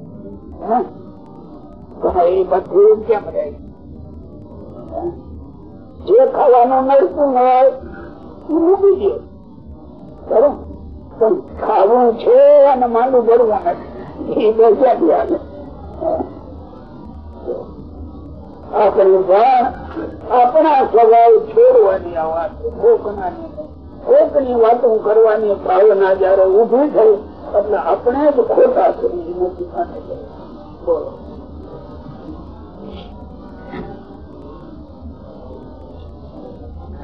એ બધી કેમ રહે જે ખાવાનું મળતું હોય, એ મૂકી દે. બરોબર પણ ખાવું છે અને માંડું ભરવું નથી. એ બે ક્યાંથી આવે આપણે પણ આપણા સ્વભાવ છોડવાની આ વાત કોકના કોકની વાતો કરવાની ભાવના જયારે ઊભી થઈ, એટલે આપણે જ ખોટા કરી નથી બોલો.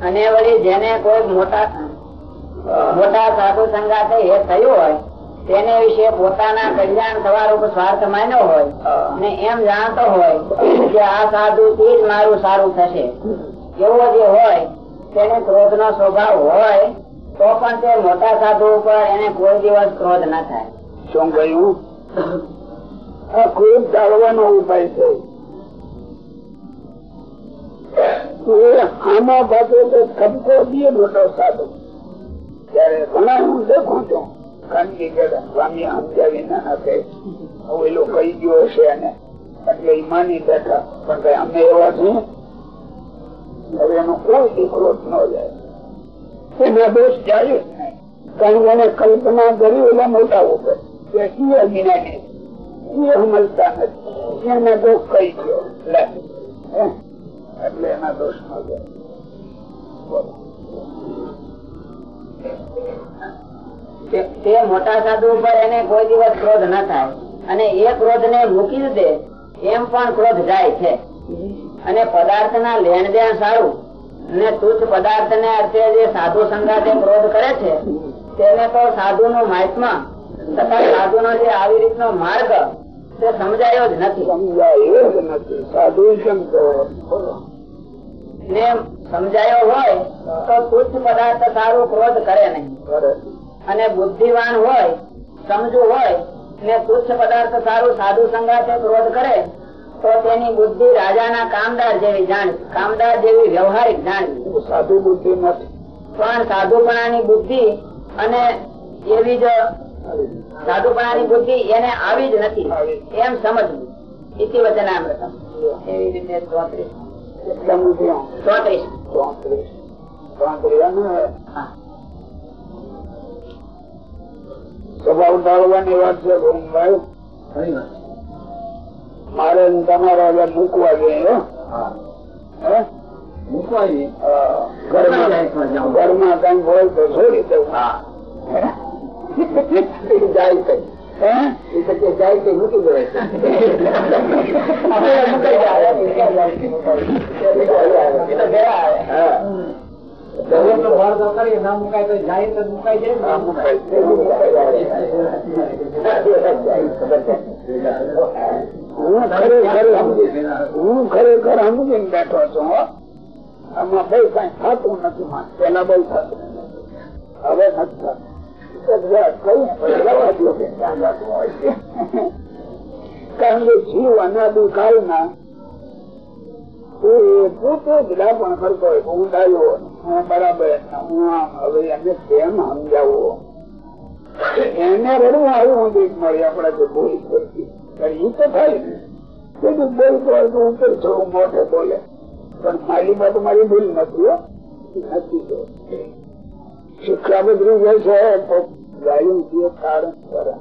અને વળી જેને કોઈ મોટા મોટા સાધુ સંગાથે એ થયું હોય, તેને વિશે પોતાના કલ્યાણ થવા રૂપ સ્વાર્થ માન્યો હોય અને એમ જાણતો હોય કે આ સાધુ થી મારું સારું થશે. એવો જે હોય, તેને ક્રોધ નો સ્વભાવ હોય, તો પણ તે મોટા સાધુ ઉપર એને કોઈ દિવસ ક્રોધ ના થાય. શું કહ્યું? આ ક્રોધ ટાળવાનો ઉપાય છે. આમાં તો ઠપકો દે મોટો સાધુ. ત્યારે ઘણા હું દેખું છું. ખાનગી જગત સ્વામી સમજાવી ના નાખે ઓલો કઈ ગયો હશે અને એટલે એ માની બેઠા. પણ અમે એવા છીએ હવે એનો કોઈ દીકરો ન જાય. એના દોષ જાય જ નહીં. કારણ એને કલ્પના કરી ઓલા મોટા ઉપર કે એ અજ્ઞાની એ સમજતા નથી. એને દોષ કહી ગયો. એટલે એના દોષ ન જાય તે મોટા સાધુ ઉપર એને કોઈ દિવસ ક્રોધ ન થાય. અને એ ક્રોધ ને મૂકી દે એમ પણ ક્રોધ જાય છે. અને પદાર્થ ના લેણ દેણ સારું તુચ્છ પદાર્થ ને અર્થે જે સાધુ સંગાતે ક્રોધ કરે છે તેને તો સાધુ નું મહાત્મા તથા સાધુ નો જે આવી રીતનો માર્ગ તે સમજાયો જ નથી. સમજાયો જ નથી. સાધુ ને સમજાયો હોય તો તુચ્છ પદાર્થ સારું ક્રોધ કરે નહીં. અને બુદ્ધિવાન હોય સમજુ હોય ને તુચ્છ પદાર્થ સારું સાધુ સંગાતે ક્રોધ કરે તો તેની બુદ્ધિ રાજાના કામદાર જેવી જાણવી કામદાર જેવી વ્યવહારિક જાણવી સાધુ બુદ્ધિ નથી. પણ સાધુપણાની બુદ્ધિ અને એવી જ સાધુપણાની બુદ્ધિ એને આવી જ નથી. એમ સમજવું. ઇતિ વચનામૃતમ એવી રીતે ચોત્રીસ મારે તમારા આગળ મૂકવા જોઈએ નહીં હા, ઘરમાં કઈ હોય તો દેવું જાય કઈ હે? ખરેખર સમજીને બેઠો છું. આમાં બહુ કઈ થતું નથી પેલા બહુ થતું હવે નથી થતું. કારણ કે જીવ અનાદિ કાળના એ પોતે જ પણ કરતો હોય હું ડાયો બરાબર હું આમ હવે એને કેમ સમજાવો? એને રડવું આવ્યું હું મળી આપડે તો ભૂલ કરતી. એ તો થાય ને. બધું બોલતો હોય તો ઉપર છો મોઢે બોલે. પણ મારી તો મારી ભૂલ નથી. નથી તો. શિક્ષા બદલી જાય છે ગાયું જે કારણ કરે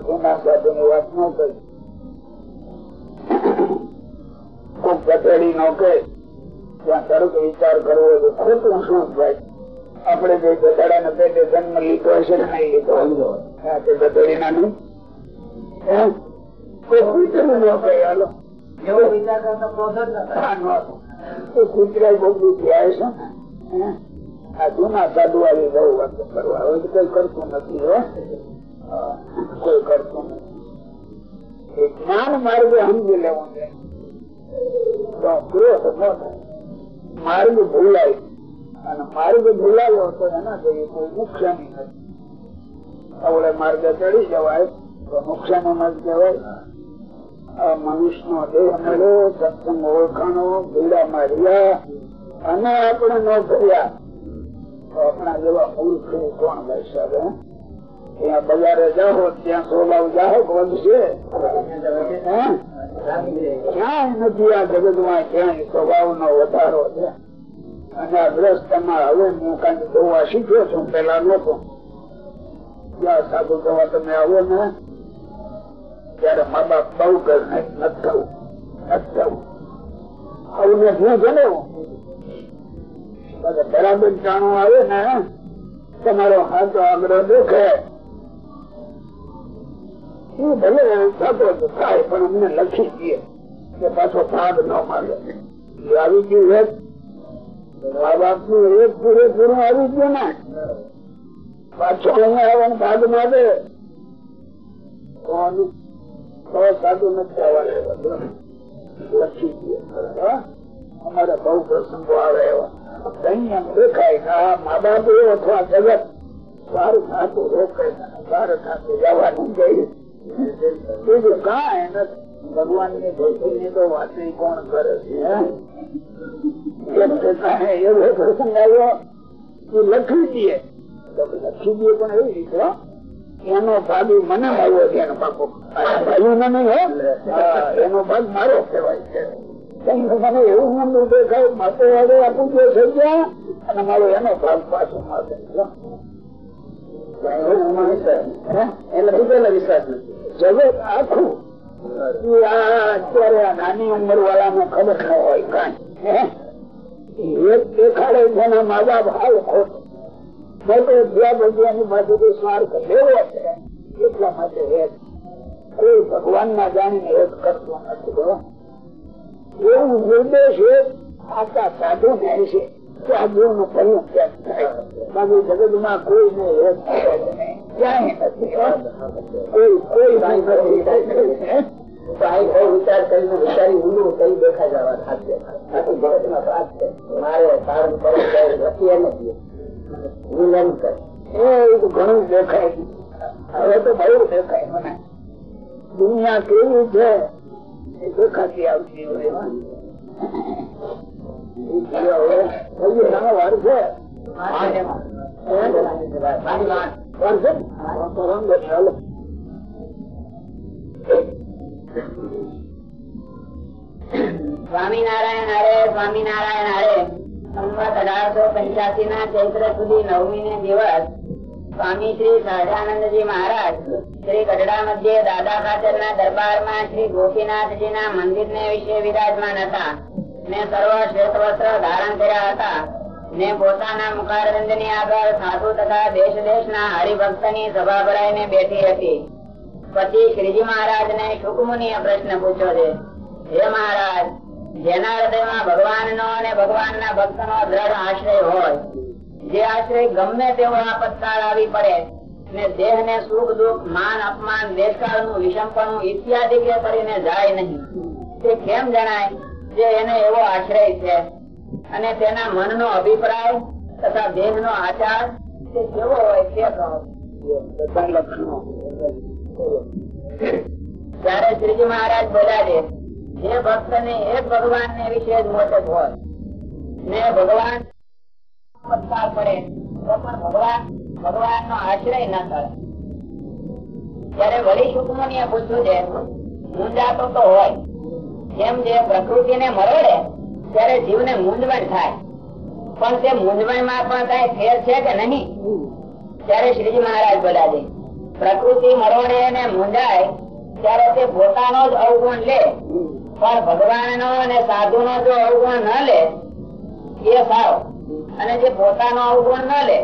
જૂના સાધુ વાત ન કરી. કે ત્યાં તરત વિચાર કરવો તો ખોટું શું ભાઈ આપણે જે ગધેડા ને પેટે જન્મ લીધો હશે ને નહીં લીધો હા તે ગધેડી ના નહીં. કોઈ કૂતરું ન કહે હાલો. એવો વિચાર કરતા ક્રોધ જ ન થાય. હા, ન. એ કૂતરા બહુ દુઃખી આવે છે હે? આ જૂના સાધુ આવી બહુ વાત કરવા. તો કોઈ કરતું નથી કોઈ કરતું નથી. જ્ઞાન માર્ગે સમજી લેવું છે. માર્ગ ભૂલાય. અને માર્ગ ભૂલાયો તો એના કોઈ નુકસાની નથી. અવળે માર્ગે ચડી જવાય તો નુકસાની નથી કહેવાય. આ મનુષ્ય નો દેહ મળ્યો સત્સંગ ઓળખાણો ભીડા માર્યા અને આપણે ન કર્યા તો આપણા જેવા પુરુષ કોણ બેસાડે ત્યાં બજારે જાઓ, ત્યાં સોલાવ જાહક વધશે? ક્યાંય નથી આ જગતમાં ક્યાંય સ્વભાવ નો વધારો છે. અને આ ગ્રસ્તમાં હવે હું કંઈક જોવા શીખ્યો છું પેલા લોકો. સાધુ જોવા તમે આવો ને, ત્યારે મા બાપ બહુ કર નથી થવું. નથી થવું. આવું નથી જણાવું. બરાબર જાણો આવે ને, તમારો હાથ આગ્રહ દેખે. એ ભલે થતો તો પણ અમને લખી દઈએ કે પાછો ભાગ ન માગે. આવી ગયું એક મા બાપનું એક પૂરેપૂરું આવી ગયું ને. પાછો અહીંયા આવવાનો ભાગ માગે. કોનું સાધુ નથી આવવાનું. લખી દઈએ હા? અમારે બહુ પ્રસંગો આવે એવા. દેખાય કે આ મા બાપ અથવા જગત. સારું થતું રોકે સારું થતું જવાનું જઈએ બીજું કાંઈ નથી. ભગવાનની ભક્તિ ની તો વાત કોણ કરે છે એવો પ્રસંગ આવ્યો એ લખી દઈએ લખી દઈએ પણ એવી રીતે એનો ભાગ મને આવ્યો છે એનો પાકો ભાઈ ને હા, એનો ભાગ મારો કહેવાય છે. મને એવું કે દેખાય માથે વાળો આપું જે થઈ ગયા અને મારો એનો ભાગ પાછો જગત આખું. અત્યારે આ નાની ઉંમર વાળા ને ખબર ન હોય કઈ. એક દેખાડે એના મા બાપ હાલ ખોટો. મોટો પછી એની પાસેથી સ્વાર્થ લેવો છે. એટલા માટે કોઈ ભગવાન ના જાણીને એક કરતો નથી. એવું નિર્દેશ આખા સાધુ થાય છે ઘણું દેખાય. હવે તો બહુ દેખાય મને. દુનિયા કેવી છે? આવતી હોય. સ્વામિનારાયણ હરે સ્વામિનારાયણ હરે. સંવત અઢારસો પંચ્યાસી ના ચૈત્ર સુધી નવમી ને દિવસ સ્વામી શ્રી સહજાનંદજી મહારાજ, શ્રી ગઢડા મધ્ય દાદા ખાચર ના દરબારમાં શ્રી ગોપીનાથજી ના મંદિર ને વિશે વિરાજમાન હતા. ને સર્વ શ્વેત વસ્ત્ર ધારણ કર્યા હતા. ને પોતાના મુખારવિંદની આગળ સાધુ તથા દેશ દેશ ના હરિભક્તની સભા ભરાઈને બેઠી હતી. પછી શ્રીજી મહારાજ ને શુકમુનિએ પ્રશ્ન પૂછ્યો છે, હે મહારાજ, જેના હૃદયમાં ભગવાન નો અને ભગવાન ના ભક્ત નો દ્રઢ આશ્રય હોય જે આશ્રય ગમે તેવો આપતકાળ આવી પડે ને દેહ ને સુખ, દુઃખ, માન, અપમાન દેશકાળનું વિષમપણું ઇત્યાદિ કે કરીને જાય નહીં. તે કેમ જણાય? જે એને એવો આશ્રય છે. અને તેના મનનો અભિપ્રાય તથા દેહ નો આચાર કેવો હોય તે કહો. ત્યારે શ્રીજી મહારાજ બોલ્યા છે, જે ભક્ત ને એક ભગવાન ને વિશે જ મોટક હોય ને ભગવાન પત્તા પડે નો ન પ્રકૃતિ ને શ્રીજી મહારાજ બોલ્યા પ્રકૃતિ મરોડે અને મૂંઝાય, ત્યારે તે પોતાનો જ અવગુણ લે. પણ ભગવાન નો અને સાધુ નો જો અવગુણ ન લે, એ સારો અને જે પોતાનો અવગુણ ન લે,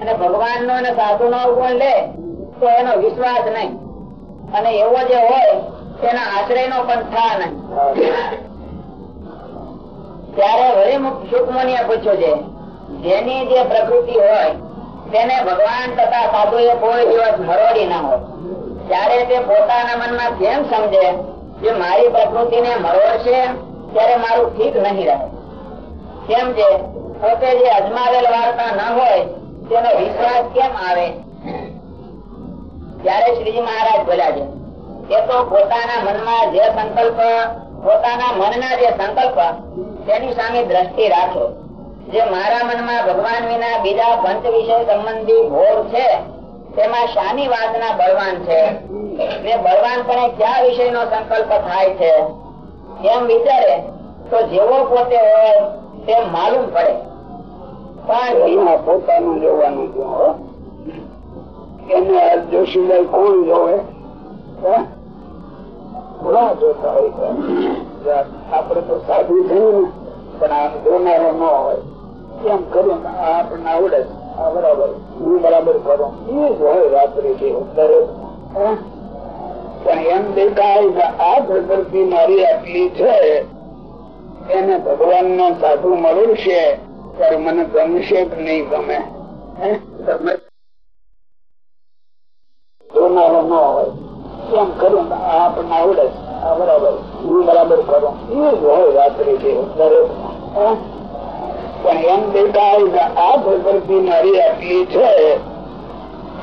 અને ભગવાન નો અને સાધુ નો અવગુણ લે, તો એનો વિશ્વાસ નહીં. અને એવો જે હોય, તેના આશ્રય નો પણ થા નહીં. ત્યારે વળી સુકમુનિએ પૂછ્યું છે, જેની જે પ્રકૃતિ હોય, તેને ભગવાન તથા સાધુ એ કોઈ દિવસ મરોડી ના હોય. ત્યારે તે પોતાના મનમાં કેમ સમજે કે મારી પ્રકૃતિ ને મરોડશે ત્યારે મારું ઠીક નહીં રહે? કેમ છે? પોતે જે અજમાવેલ વાર્તા ન હોય, તેનો વિશ્વાસ કેમ આવે? ત્યારે શ્રીજી મહારાજ બોલ્યા છે, એ તો પોતાના મનમાં જે સંકલ્પ, પોતાના મનના જે સંકલ્પ, તેની સામે દ્રષ્ટિ રાખો. જે મારા મનમાં ભગવાન વિના બીજા પંચ વિષય સંબંધી ભોગ છે, તેમાં શાની વાતના બળવાન છે? ને બળવાન પણ કયા વિષય નો સંકલ્પ થાય છે? એમ વિચારે, તો જેવો પોતે હોય તેમ માલુમ પડે. પણ પોતાનું જોવાનું જો એને જોશીભાઈ કોણ જોવે? જોતા હોય આપડે તો સાધુ થયું પણ આમ જોનારો ન હોય. એમ કર્યું આ આપણને આવડે આ બરાબર. હું બરાબર કરું એ જ હોય રાત્રે દરેક? પણ એમ દેખાય આ પ્રકૃતિ મારી આટલી છે એને ભગવાન નો સાધુ મળશે ત્યારે મને ગમશે કે નહીં ગમે? તમે જોનારો ન હોય. એમ કરું છે. બરાબર. હું બરાબર કરું. એ જ હોય રાત્રે દરેક. પણ આ પ્રકૃતિ મારી આટલી છે.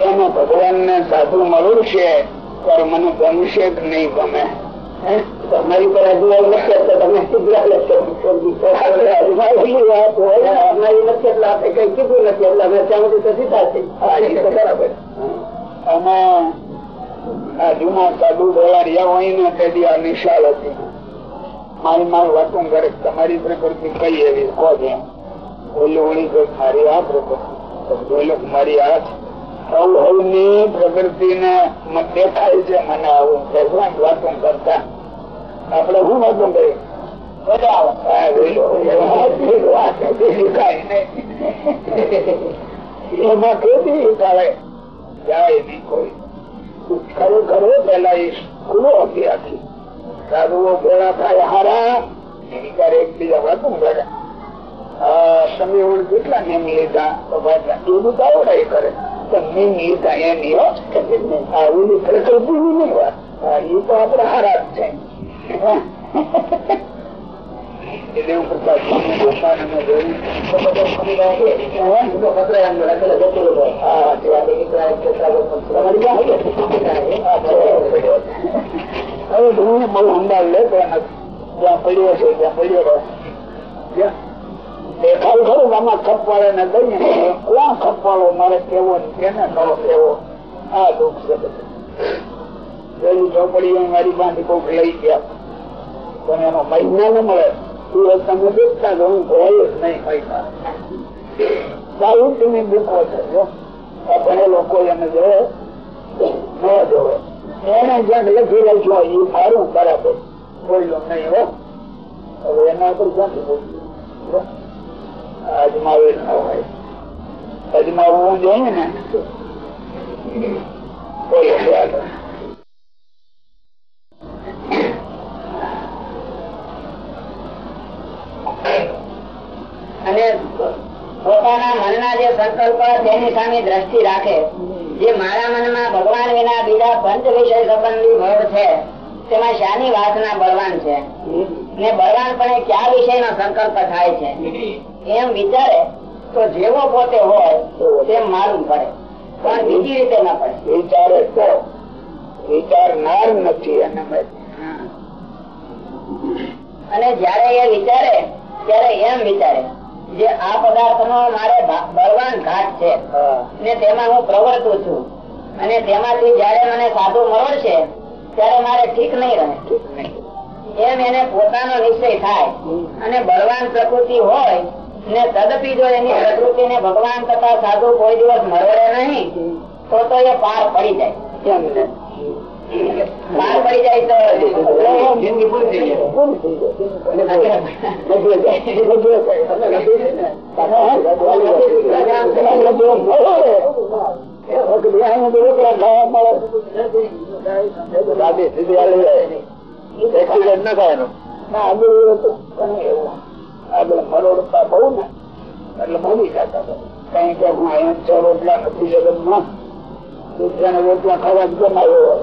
એને ભગવાન સાધુ છે ત્યારે મને ગમશે કે નહીં ગમે? હે? તમારી પર અજવાળ નથી તો તમે ને, અમારી નથી એટલે આપણે કઈ કીધું નથી એટલે અમે ત્યાં સુધી તો સીધા છે. બરાબર. અને આ જૂના સાધુ દોવાડિયા હોય ને તેથી આ નિશાળ હતી. મારી મારી વાતો કરે તમારી પ્રકૃતિ કઈ એવી કહો છે ઓલી ઓળી કે મારી આ પ્રકૃતિ મારી આ છે આવું આવું ની પ્રકૃતિ ને દેખાય છે મને આવું. ભગવાન વાતો કરતા. આપડે શું વાતો કરી બધા આવે. હા, વેલો. વાત બીજી કાંઈ નહીં. એમાં કેદી કાળે જાય નહીં કોઈ. ખરેખર પેલા એ સ્કૂલો હતી આખી. સાધુઓ ભેળા થાય હારા. કેટલા નિયમ લીધા? તો બધું આવડાય કરે. તો નિયમ લીધા હો. આ ઓલી પ્રકૃતિની નહીં વાત એ તો આપડે હારા છે. એટલે હું ત્યાં. હવે બહુ સંભાળ લે જ્યાં પડ્યો છે ત્યાં પડ્યો જ્યાં? દેખાય ખરું આમાં ખપવાળે ને દઈએ કોણ ખપવાળો ને કેને દુઃખ બધું મારી પાસે કોક લઈ ગયા પણ એનો મહિના મળે તું તમે દેખતા હું હોય જ નહીં બુકો છે જો આ લોકો એને જોવે ન જોવે એને જ્યાં લખી રાખ્યો એ સારું બરાબર બોલ્યો નહીં હો હવે એના ઉપર ક્યાંથી અજમાવે ન જોઈએ ને? અને પોતાના મનના જે સંકલ્પ તેની સામે દ્રષ્ટિ રાખે. જે મારા મનમાં ભગવાન વિના બીજા પંચ વિષય સંબંધી ભાવ છે, તેમાં શાની વાસના બળવાન છે. ને બળવાનપણે કયા વિષય નો સંકલ્પ થાય છે? એમ વિચારે તો જેવો પોતે હોય તેમ માલુમ પડે પણ બીજી રીતે ના પડે વિચારે તો વિચારનાર નથી અને અને જયારે એ વિચારે ત્યારે એમ વિચારે જે આ પદાર્થ નો મારે બળવાન ઘાટ છે ને તેમાં હું પ્રવર્તું છું. અને તેમાંથી જયારે મને સાધુ મળશે ત્યારે મારે ઠીક નહીં રહે. એમ એને પોતાનો નિશ્ચય થાય. અને બળવાન પ્રકૃતિ હોય ને તદપી જો એની પ્રકૃતિ ને ભગવાન તથા સાધુ કોઈ દિવસ મળે નહીં તો તો એ પાર પડી જાય પાર પડી જાય તો જિંદગી પૂરી થઈ જાય ન થાય એનો. ના, આગળ બહુ ને એટલે મળી જતા કઈ કે હું અહીંયા છ રોટલા નથી જગતમાં દૂસરાને રોટલા ખાવા જ કેમ આવ્યો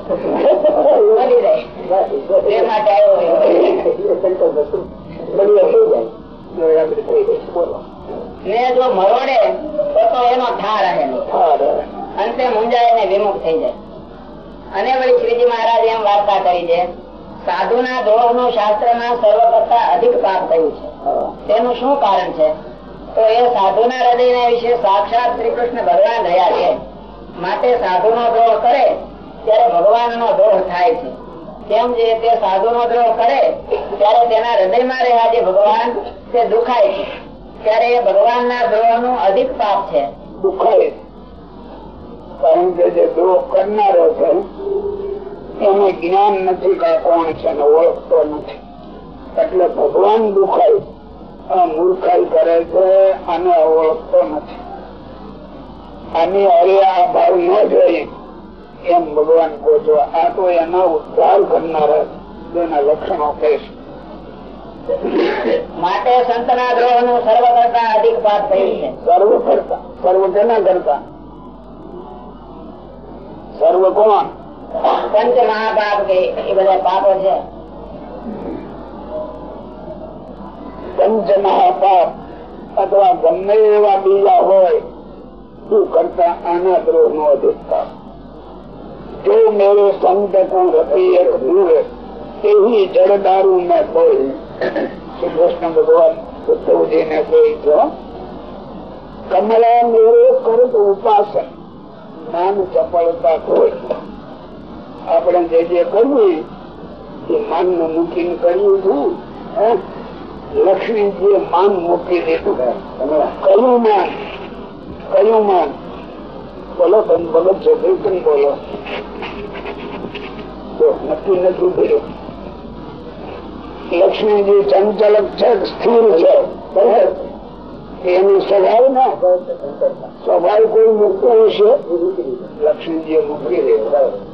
અંતે મુંજાય ને વિમુખ થઈ જાય. અને વળી શ્રીજી મહારાજ એમ વાર્તા કરી છે સાધુ ના દ્રોહનું શાસ્ત્રમાં સર્વ કરતા અધિક પાપ થયું છે. તેનું શું કારણ છે? તો એ સાધુ ના હૃદય વિશે સાક્ષાત શ્રી કૃષ્ણ ભગવાન રહ્યા છે. માટે સાધુ નો દ્રોહ કરે, ત્યારે ભગવાન નો દ્રોહ થાય છે. કેમ જે તે સાધુ નો દ્રોહ કરે, ત્યારે તેના હૃદયમાં રહ્યા જે ભગવાન તે દુખાય છે. ત્યારે એ ભગવાન ના દ્રોહનું અધિક પાપ છે. દુખાય. કારણ કે જે દ્રોહ કરનારો છે એને જ્ઞાન નથી કે કોણ છે ને ઓળખતો નથી. એટલે ભગવાન દુખાય. આ મૂર્ખાઈ કરે છે અને ઓળખતો નથી. આની અરે આ ભાવ ન જોઈએ એમ ભગવાન કહો આ તો એના ઉદ્ધાર કરનારા જેના લક્ષણો કહેશ માટે સંતના ગ્રહનું સર્વ કરતા અધિક પાપ થયું છે. સર્વ કરતા. સર્વ કેના કરતા? સર્વ કોણ? પંચ મહાપાપ કે એ બધા પાપો છે. પંચ મહાપાપ અથવા ગમે એવા બીજા હોય, શું કરતા? આના દ્રોહ નો અધિક જો મેરે સંત કો રતી એક દૂર તેવી જળદારૂ મેં કોઈ શ્રી કૃષ્ણ ભગવાન ઉદ્ધવજી ને કહી છો કમલા મેરે કરત ઉપાસન નામ ચપળતા કોઈ આપણે જે જે કરવું એ માનનું મૂકીને કર્યું છે લક્ષ્મી જે માન મૂકી દીધું. કયું માન કયું માન બોલો તમે ભગત છો કીર્તન બોલો. નક્કી નથી થયું લક્ષ્મીજી ચંચલક છે સ્થિર છે. બરાબર? એનો સ્વભાવ ના? સ્વભાવ કોઈ મુક્તો હશે? લક્ષ્મીજીએ મૂકી દીધું.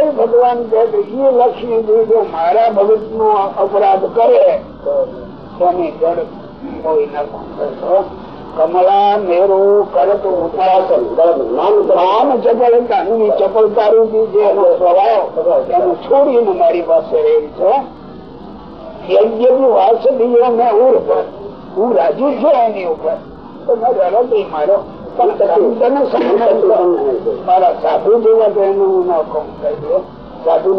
તો ભગવાન કે એ લક્ષ્મીજી જો મારા ભગત નો અપરાધ કરે, તો કમલા મેરો કરત ઉપાસન નામ ચપળતા ની ચપળતા રૂપી જે એનો સ્વભાવ, એને છોડીને મારી પાસે રહે છે. યજ્ઞ ઉર્ફ હું રાજી છું એની ઉપર. તો મેં રડી મારો. મારા સાધુ જેવા જાય મોટું. સાધુ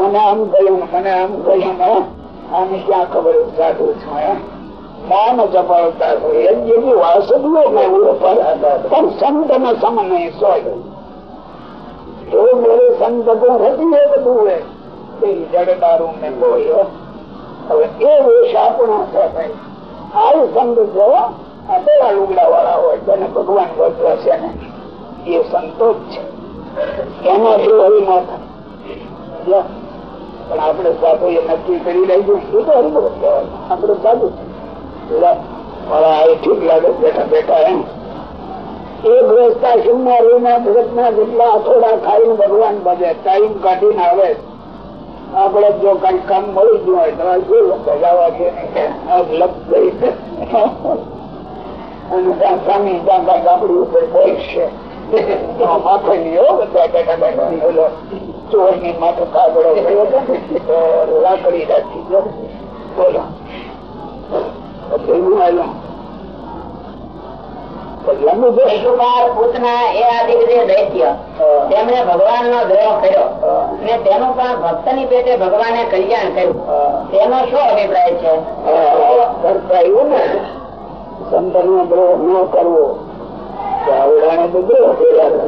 મને આમ કહ્યું મને આમ ને ક્યાં ખબર સાધુ છું હે? માન ચપળતા યજ્ઞ વાસદીઓ પણ સંત ને સમ નહીં સોય જો મેરે સંત તો હતી એ બધું હે તે જડદારું ને બોલ્યો એ વેશ આપણો છે ભાઈ આ સંત છે આ પેલા લુગડા વાળા હોય તેને ભગવાન ગોતવા છે ને, એ સંતોષ છે. એમાં દ્રોહી ના થાય. પણ આપણે સાધુ એ નક્કી કરી લઈશું શું તો હરિભગત કહેવાય. આપણે સાધુ મારા આ ઠીક લાગે, બેઠા બેઠા એમ. એ ગૃહસ્થાશ્રમમાં રહીને ભગત ના જેટલા અથોડા ખાઈને ભગવાન ભજે, ટાઈમ કાઢીને આવે. આપડે જો કઈ કામ મળી ગયું હોય તો શું લોકો જવા છે. અને ત્યાં સ્વામી ત્યાં કંઈક આપડી ઉપર બોલશે માથે ચોરની માથે કાગડો હતો તો લાકડી રાખી દો. બોલો. ભેગું આવ્યું પૂતના એ આદિ જે તેમણે ભગવાન નો દ્રોહ કર્યો. અને તેનું પણ ભક્તની પેટે ભગવાને કલ્યાણ કર્યું. તેનો શું અભિપ્રાય છે? એવું ને સંતન નો દ્રોહ ન કરવો આવડાને તો દ્રોહ કર્યા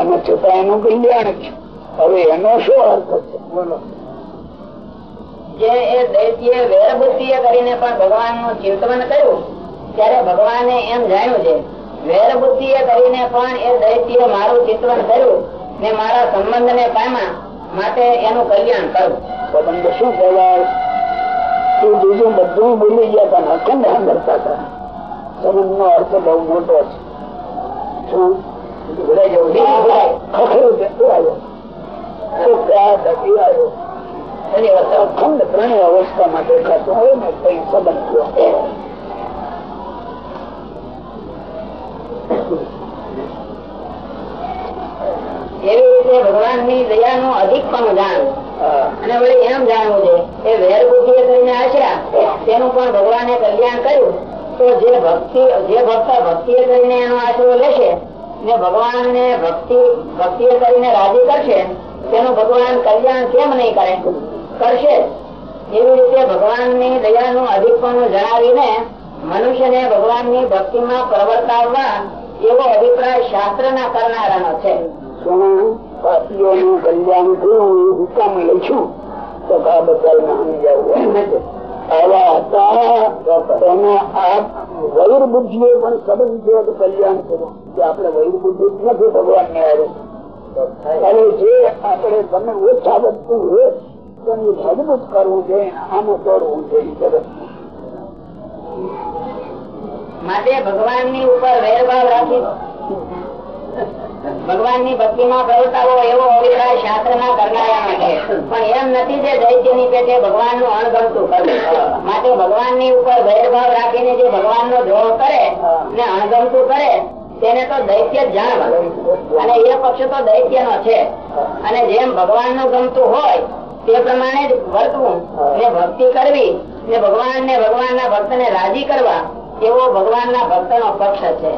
અને છતાં એનું કલ્યાણ છે. હવે એનો શું અર્થ છે? બોલો. જે એ દૈત્ય વેરબુદ્ધિએ કરીને પણ ભગવાનનું ચિંતન કર્યું ત્યારે ભગવાને એમ જાણ્યું છે વેરબુદ્ધિએ કરીને પણ એ દૈત્ય મારું ચિંતન કર્યું ને મારા સંબંધ ને પામ્યા માટે એનું કલ્યાણ કરું સંબંધ શું કહેવાય? એ બીજું બધું ભૂલી ગયા અખંડ હતા. નો અર્થ બહુ મોટો છે. શું? ભૂલાઈ જવું અખંડ ત્રણેય હોય ને કઈ સંબંધ ભગવાનની દયા નું અધિક પણ જાણવું અને વળી એમ જાણવું છે એ વેર બુદ્ધિ કરીને આશરા તેનું પણ ભગવાને કલ્યાણ કર્યું. તો જે ભક્તિ જે ભક્ત ભક્તિ કરીને એનો આશરો લેશે ને ભગવાન ને ભક્તિ ભક્તિ કરીને રાજી કરશે તેનું ભગવાન કલ્યાણ કેમ નહીં કરે? કરશે એવી રીતે ભગવાનની દયાનું અધિકપણું જણાવીને મનુષ્યને ભગવાનની ભક્તિમાં પ્રવર્તાવવા એવો અભિપ્રાય શાસ્ત્ર ના કરનારા નો છે પાપીઓનું કલ્યાણ થયું હુકમ લઈશું તો આ બધા જવું આવા હતા, એનો આપ વૈર બુદ્ધિએ પણ સંબંધ જો કલ્યાણ કરો કે આપણે વૈર બુદ્ધિ નથી ભગવાન ને હારું. અને જે આપણે તમે ઓછા વસ્તુ હોય તેને મજબૂત કરવું છે આમાં કરવું છે એ માટે ભગવાનની ઉપર વેરભાવ રાખી ભગવાનની ભક્તિ માં પ્રવર્તાવો એવો અભિપ્રાય શાસ્ત્ર ના કરનારા માટે. પણ એમ નથી જે દૈત્યની પેટે ભગવાનનું અણગમતું કરવું માટે ભગવાનની ઉપર ભેદભાવ રાખીને જે ભગવાન નો દ્રોહ કરે ને અણગમતું કરે, તેને તો દૈત્ય જ જાણવા અને એ પક્ષ તો દૈત્ય નો છે. અને જેમ ભગવાનનું ગમતું હોય, તે પ્રમાણે જ વર્તવું ને ભક્તિ કરવી ને ભગવાન ને ભગવાન ના ભક્ત ને રાજી કરવા એવો ભગવાન ના ભક્ત નો પક્ષ છે